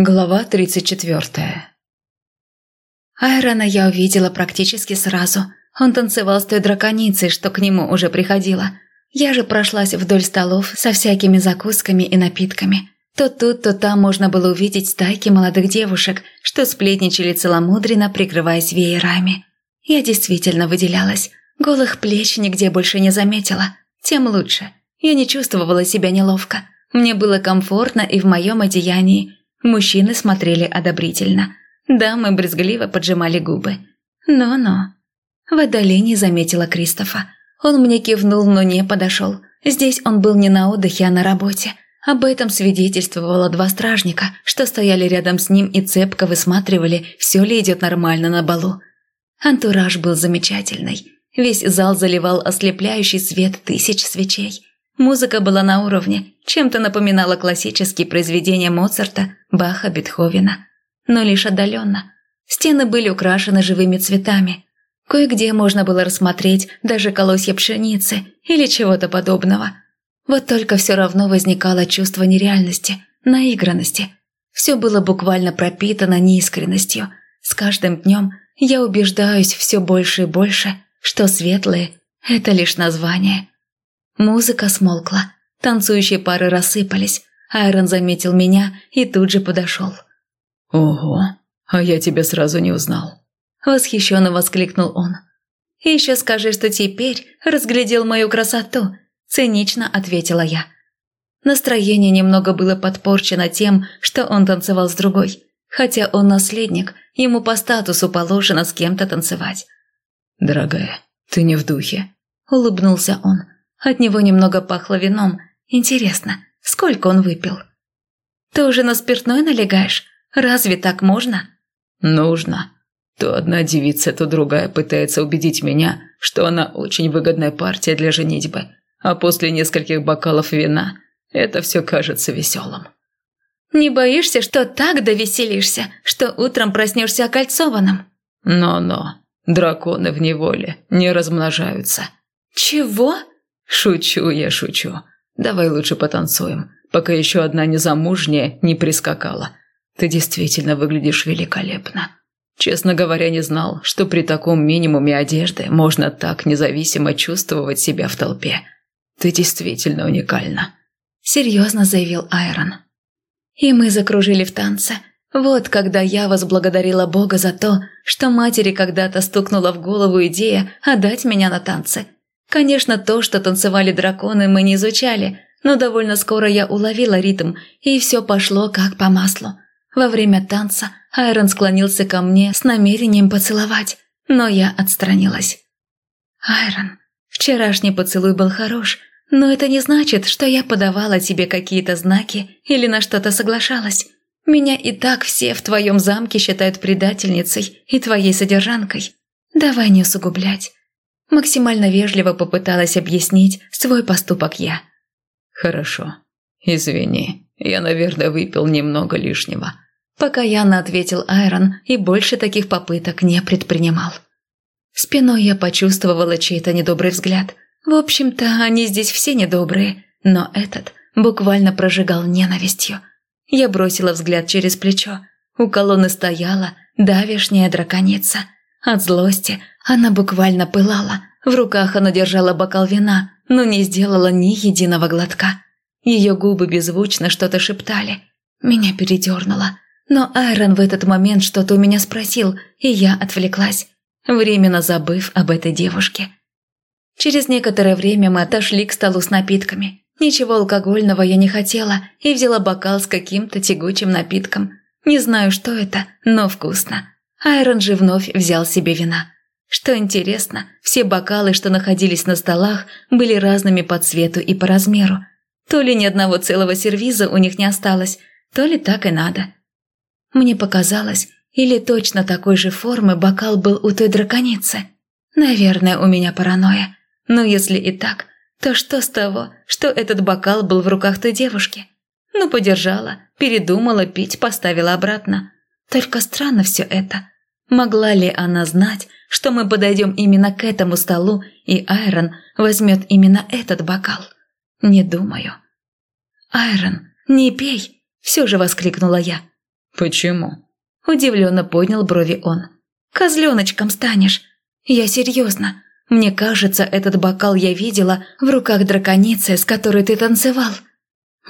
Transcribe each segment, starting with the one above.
Глава 34 Айрона я увидела практически сразу. Он танцевал с той драконицей, что к нему уже приходила. Я же прошлась вдоль столов со всякими закусками и напитками. То тут, то там можно было увидеть стайки молодых девушек, что сплетничали целомудренно, прикрываясь веерами. Я действительно выделялась. Голых плеч нигде больше не заметила. Тем лучше. Я не чувствовала себя неловко. Мне было комфортно и в моем одеянии – Мужчины смотрели одобрительно. Дамы брезгливо поджимали губы. «Но-но». В отдалении заметила Кристофа. Он мне кивнул, но не подошел. Здесь он был не на отдыхе, а на работе. Об этом свидетельствовало два стражника, что стояли рядом с ним и цепко высматривали, все ли идет нормально на балу. Антураж был замечательный. Весь зал заливал ослепляющий свет тысяч свечей. Музыка была на уровне, чем-то напоминала классические произведения Моцарта, Баха, Бетховена. Но лишь отдаленно. Стены были украшены живыми цветами. Кое-где можно было рассмотреть даже колосья пшеницы или чего-то подобного. Вот только все равно возникало чувство нереальности, наигранности. Все было буквально пропитано неискренностью. С каждым днем я убеждаюсь все больше и больше, что светлые – это лишь название – Музыка смолкла, танцующие пары рассыпались. Айрон заметил меня и тут же подошел. «Ого, а я тебя сразу не узнал!» Восхищенно воскликнул он. «И еще скажи, что теперь разглядел мою красоту», цинично ответила я. Настроение немного было подпорчено тем, что он танцевал с другой. Хотя он наследник, ему по статусу положено с кем-то танцевать. «Дорогая, ты не в духе», – улыбнулся он. От него немного пахло вином. Интересно, сколько он выпил? Ты уже на спиртное налегаешь? Разве так можно? Нужно. То одна девица, то другая пытается убедить меня, что она очень выгодная партия для женитьбы. А после нескольких бокалов вина это все кажется веселым. Не боишься, что так довеселишься, что утром проснешься окольцованным? Но-но, драконы в неволе не размножаются. Чего? «Шучу я, шучу. Давай лучше потанцуем, пока еще одна незамужняя не прискакала. Ты действительно выглядишь великолепно. Честно говоря, не знал, что при таком минимуме одежды можно так независимо чувствовать себя в толпе. Ты действительно уникальна», – серьезно заявил Айрон. И мы закружили в танце. Вот когда я возблагодарила Бога за то, что матери когда-то стукнула в голову идея отдать меня на танцы – Конечно, то, что танцевали драконы, мы не изучали, но довольно скоро я уловила ритм, и все пошло как по маслу. Во время танца Айрон склонился ко мне с намерением поцеловать, но я отстранилась. «Айрон, вчерашний поцелуй был хорош, но это не значит, что я подавала тебе какие-то знаки или на что-то соглашалась. Меня и так все в твоем замке считают предательницей и твоей содержанкой. Давай не усугублять. Максимально вежливо попыталась объяснить свой поступок я. «Хорошо. Извини, я, наверное, выпил немного лишнего». Покаянно ответил Айрон и больше таких попыток не предпринимал. Спиной я почувствовала чей-то недобрый взгляд. В общем-то, они здесь все недобрые, но этот буквально прожигал ненавистью. Я бросила взгляд через плечо. У колонны стояла давешняя драконица. От злости она буквально пылала. В руках она держала бокал вина, но не сделала ни единого глотка. Ее губы беззвучно что-то шептали. Меня передернуло. Но Айрон в этот момент что-то у меня спросил, и я отвлеклась, временно забыв об этой девушке. Через некоторое время мы отошли к столу с напитками. Ничего алкогольного я не хотела и взяла бокал с каким-то тягучим напитком. Не знаю, что это, но вкусно. Айрон же вновь взял себе вина. Что интересно, все бокалы, что находились на столах, были разными по цвету и по размеру. То ли ни одного целого сервиза у них не осталось, то ли так и надо. Мне показалось, или точно такой же формы бокал был у той драконицы. Наверное, у меня паранойя. Но если и так, то что с того, что этот бокал был в руках той девушки? Ну, подержала, передумала пить, поставила обратно. Только странно все это. Могла ли она знать, что мы подойдем именно к этому столу, и Айрон возьмет именно этот бокал? Не думаю. «Айрон, не пей!» – все же воскликнула я. «Почему?» Удивленно поднял брови он. «Козленочком станешь. Я серьезно. Мне кажется, этот бокал я видела в руках драконицы, с которой ты танцевал».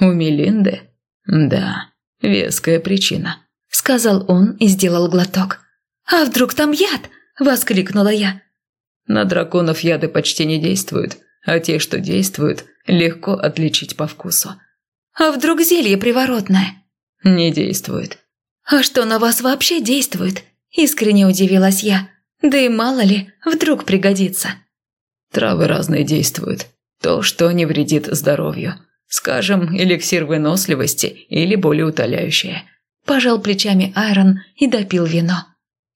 «У Мелинды?» «Да, веская причина», — сказал он и сделал глоток. «А вдруг там яд?» – воскликнула я. «На драконов яды почти не действуют, а те, что действуют, легко отличить по вкусу». «А вдруг зелье приворотное?» «Не действует». «А что на вас вообще действует?» – искренне удивилась я. «Да и мало ли, вдруг пригодится». «Травы разные действуют. То, что не вредит здоровью. Скажем, эликсир выносливости или более утоляющее». Пожал плечами Айрон и допил вино.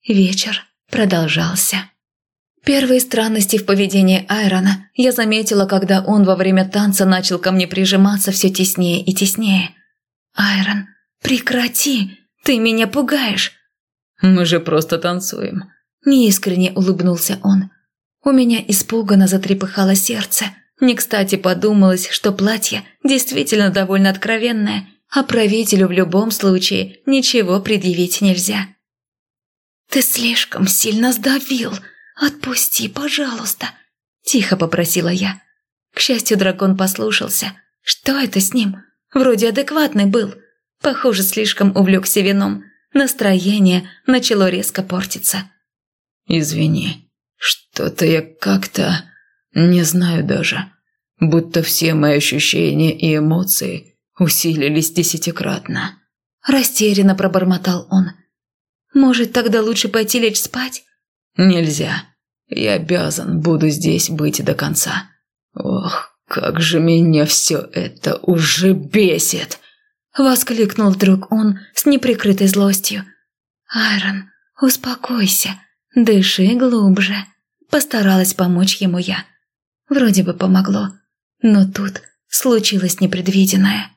Вечер продолжался. Первые странности в поведении Айрона я заметила, когда он во время танца начал ко мне прижиматься все теснее и теснее. «Айрон, прекрати! Ты меня пугаешь!» «Мы же просто танцуем!» Неискренне улыбнулся он. У меня испуганно затрепыхало сердце. Не кстати подумалось, что платье действительно довольно откровенное, а правителю в любом случае ничего предъявить нельзя. «Ты слишком сильно сдавил!» «Отпусти, пожалуйста!» – тихо попросила я. К счастью, дракон послушался. Что это с ним? Вроде адекватный был. Похоже, слишком увлекся вином. Настроение начало резко портиться. «Извини, что-то я как-то... не знаю даже. Будто все мои ощущения и эмоции усилились десятикратно». Растерянно пробормотал он. «Может, тогда лучше пойти лечь спать?» «Нельзя. Я обязан буду здесь быть до конца. Ох, как же меня все это уже бесит!» Воскликнул вдруг он с неприкрытой злостью. «Айрон, успокойся, дыши глубже». Постаралась помочь ему я. Вроде бы помогло, но тут случилось непредвиденное.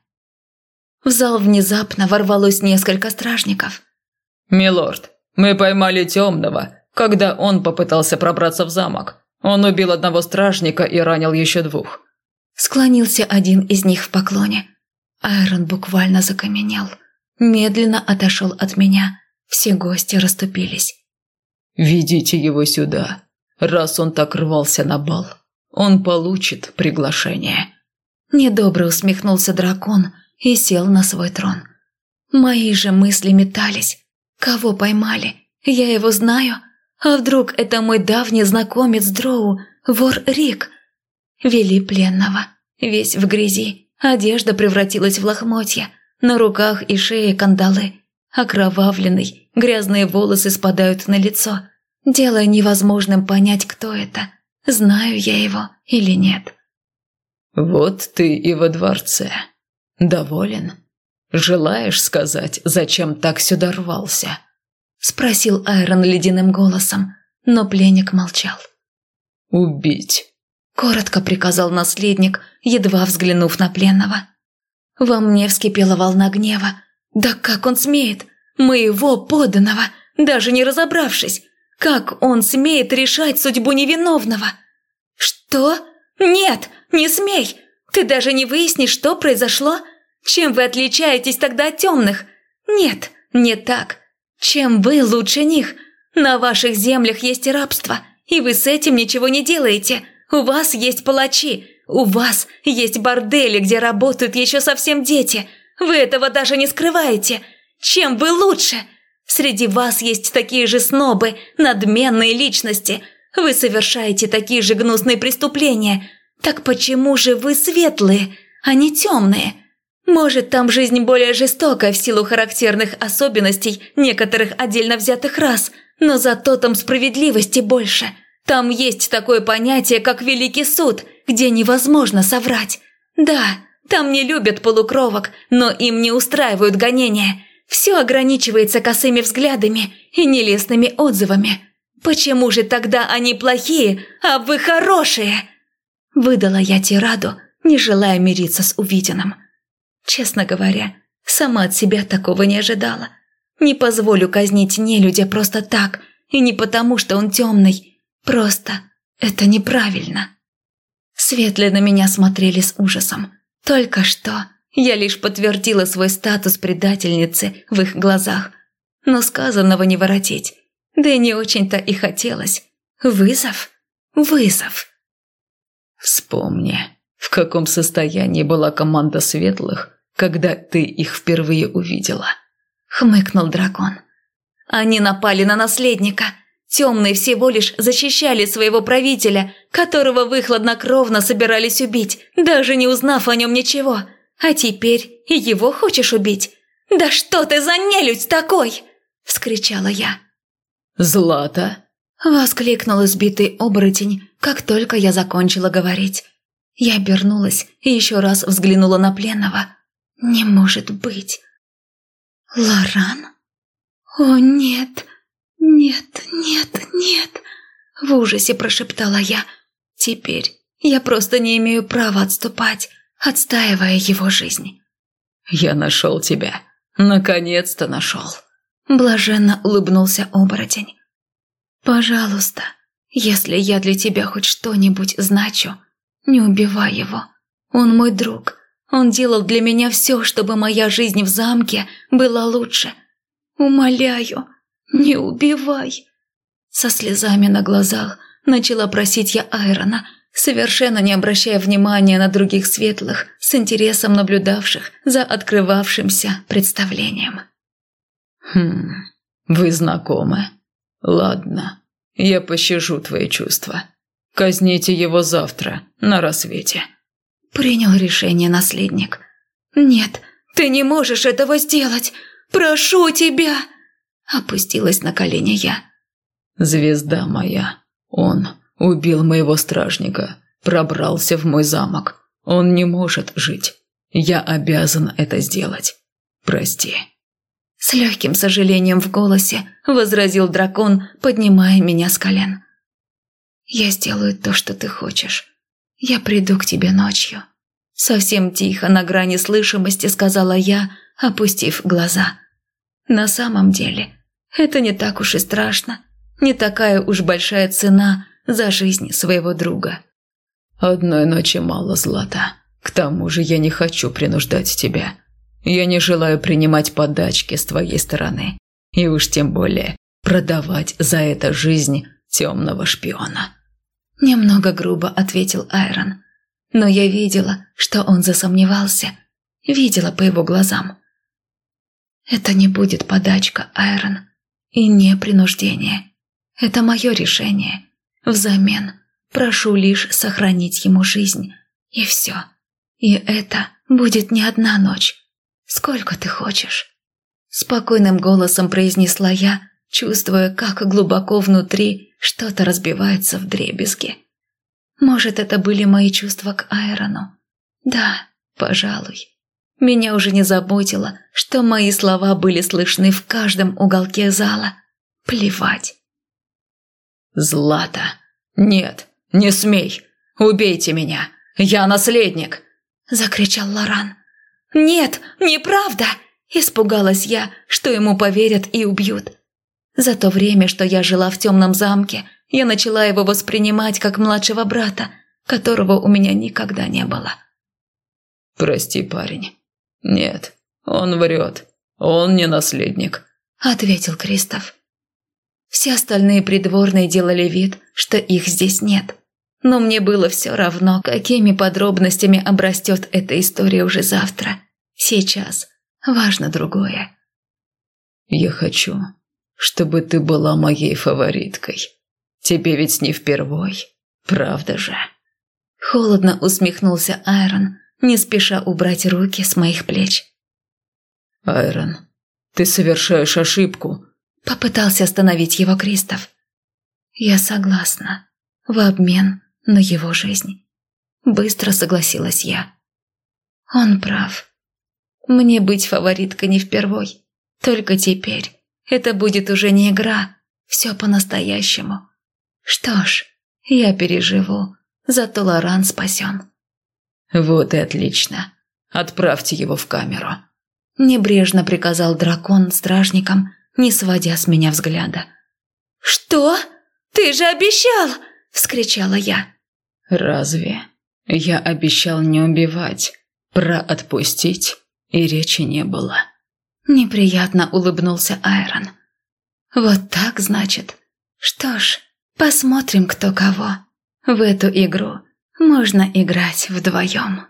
В зал внезапно ворвалось несколько стражников. «Милорд, мы поймали темного когда он попытался пробраться в замок. Он убил одного стражника и ранил еще двух. Склонился один из них в поклоне. Айрон буквально закаменел. Медленно отошел от меня. Все гости расступились. «Ведите его сюда. Раз он так рвался на бал, он получит приглашение». Недобро усмехнулся дракон и сел на свой трон. Мои же мысли метались. Кого поймали? Я его знаю. А вдруг это мой давний знакомец Дроу, вор Рик? Вели пленного, весь в грязи, одежда превратилась в лохмотья, на руках и шее кандалы. Окровавленный, грязные волосы спадают на лицо, делая невозможным понять, кто это, знаю я его или нет. «Вот ты и во дворце. Доволен? Желаешь сказать, зачем так сюда рвался?» – спросил Айрон ледяным голосом, но пленник молчал. «Убить!» – коротко приказал наследник, едва взглянув на пленного. Во мне вскипела волна гнева. «Да как он смеет? Моего поданного, даже не разобравшись! Как он смеет решать судьбу невиновного?» «Что? Нет, не смей! Ты даже не выяснишь, что произошло? Чем вы отличаетесь тогда от темных? Нет, не так. Чем вы лучше них? На ваших землях есть рабство, и вы с этим ничего не делаете. У вас есть палачи, у вас есть бордели, где работают еще совсем дети. Вы этого даже не скрываете. Чем вы лучше? Среди вас есть такие же снобы, надменные личности. Вы совершаете такие же гнусные преступления. Так почему же вы светлые, а не темные?» Может, там жизнь более жестокая в силу характерных особенностей некоторых отдельно взятых рас, но зато там справедливости больше. Там есть такое понятие, как Великий суд, где невозможно соврать. Да, там не любят полукровок, но им не устраивают гонения. Все ограничивается косыми взглядами и нелестными отзывами. Почему же тогда они плохие, а вы хорошие?» Выдала я тираду, не желая мириться с увиденным. Честно говоря, сама от себя такого не ожидала. Не позволю казнить нелюдя просто так, и не потому, что он темный. Просто это неправильно. Светлые на меня смотрели с ужасом. Только что Я лишь подтвердила свой статус предательницы в их глазах. Но сказанного не воротить. Да и не очень-то и хотелось. Вызов? Вызов. Вспомни, в каком состоянии была команда светлых, когда ты их впервые увидела. Хмыкнул дракон. Они напали на наследника. Темные всего лишь защищали своего правителя, которого вы хладнокровно собирались убить, даже не узнав о нем ничего. А теперь и его хочешь убить? Да что ты за нелюдь такой? Вскричала я. «Злата!» – воскликнул избитый оборотень, как только я закончила говорить. Я обернулась и еще раз взглянула на пленного. «Не может быть!» «Лоран?» «О, нет! Нет, нет, нет!» В ужасе прошептала я. «Теперь я просто не имею права отступать, отстаивая его жизнь». «Я нашел тебя. Наконец-то нашел!» Блаженно улыбнулся оборотень. «Пожалуйста, если я для тебя хоть что-нибудь значу, не убивай его. Он мой друг. Он делал для меня все, чтобы моя жизнь в замке была лучше. Умоляю, не убивай!» Со слезами на глазах начала просить я Айрона, совершенно не обращая внимания на других светлых, с интересом наблюдавших за открывавшимся представлением. «Хм, вы знакомы? Ладно, я пощажу твои чувства. Казните его завтра, на рассвете». Принял решение наследник. «Нет, ты не можешь этого сделать! Прошу тебя!» Опустилась на колени я. «Звезда моя, он убил моего стражника, пробрался в мой замок. Он не может жить. Я обязан это сделать. Прости». С легким сожалением в голосе возразил дракон, поднимая меня с колен. «Я сделаю то, что ты хочешь. Я приду к тебе ночью». Совсем тихо, на грани слышимости, сказала я, опустив глаза. На самом деле, это не так уж и страшно. Не такая уж большая цена за жизнь своего друга. «Одной ночи мало, Злата. К тому же я не хочу принуждать тебя. Я не желаю принимать подачки с твоей стороны. И уж тем более продавать за это жизнь темного шпиона». Немного грубо ответил Айрон. Но я видела, что он засомневался. Видела по его глазам. «Это не будет подачка, Айрон. И не принуждение. Это мое решение. Взамен прошу лишь сохранить ему жизнь. И все. И это будет не одна ночь. Сколько ты хочешь?» Спокойным голосом произнесла я, чувствуя, как глубоко внутри что-то разбивается в дребезги. Может, это были мои чувства к Айрону? Да, пожалуй. Меня уже не заботило, что мои слова были слышны в каждом уголке зала. Плевать. «Злата! Нет, не смей! Убейте меня! Я наследник!» – закричал Лоран. «Нет, неправда!» – испугалась я, что ему поверят и убьют. За то время, что я жила в темном замке, я начала его воспринимать как младшего брата, которого у меня никогда не было. «Прости, парень. Нет, он врет. Он не наследник», – ответил Кристоф. Все остальные придворные делали вид, что их здесь нет. Но мне было все равно, какими подробностями обрастет эта история уже завтра. Сейчас важно другое. «Я хочу, чтобы ты была моей фавориткой. Тебе ведь не впервой, правда же?» Холодно усмехнулся Айрон, не спеша убрать руки с моих плеч. «Айрон, ты совершаешь ошибку», – попытался остановить его Кристоф. «Я согласна. В обмен на его жизнь». Быстро согласилась я. Он прав. Мне быть фавориткой не впервой. Только теперь это будет уже не игра, все по-настоящему. Что ж, я переживу, зато Лоран спасен. Вот и отлично. Отправьте его в камеру. Небрежно приказал дракон стражникам, не сводя с меня взгляда. «Что? Ты же обещал!» – вскричала я. «Разве? Я обещал не убивать, Про отпустить и речи не было. Неприятно улыбнулся Айрон. Вот так, значит. Что ж, посмотрим, кто кого. В эту игру можно играть вдвоем.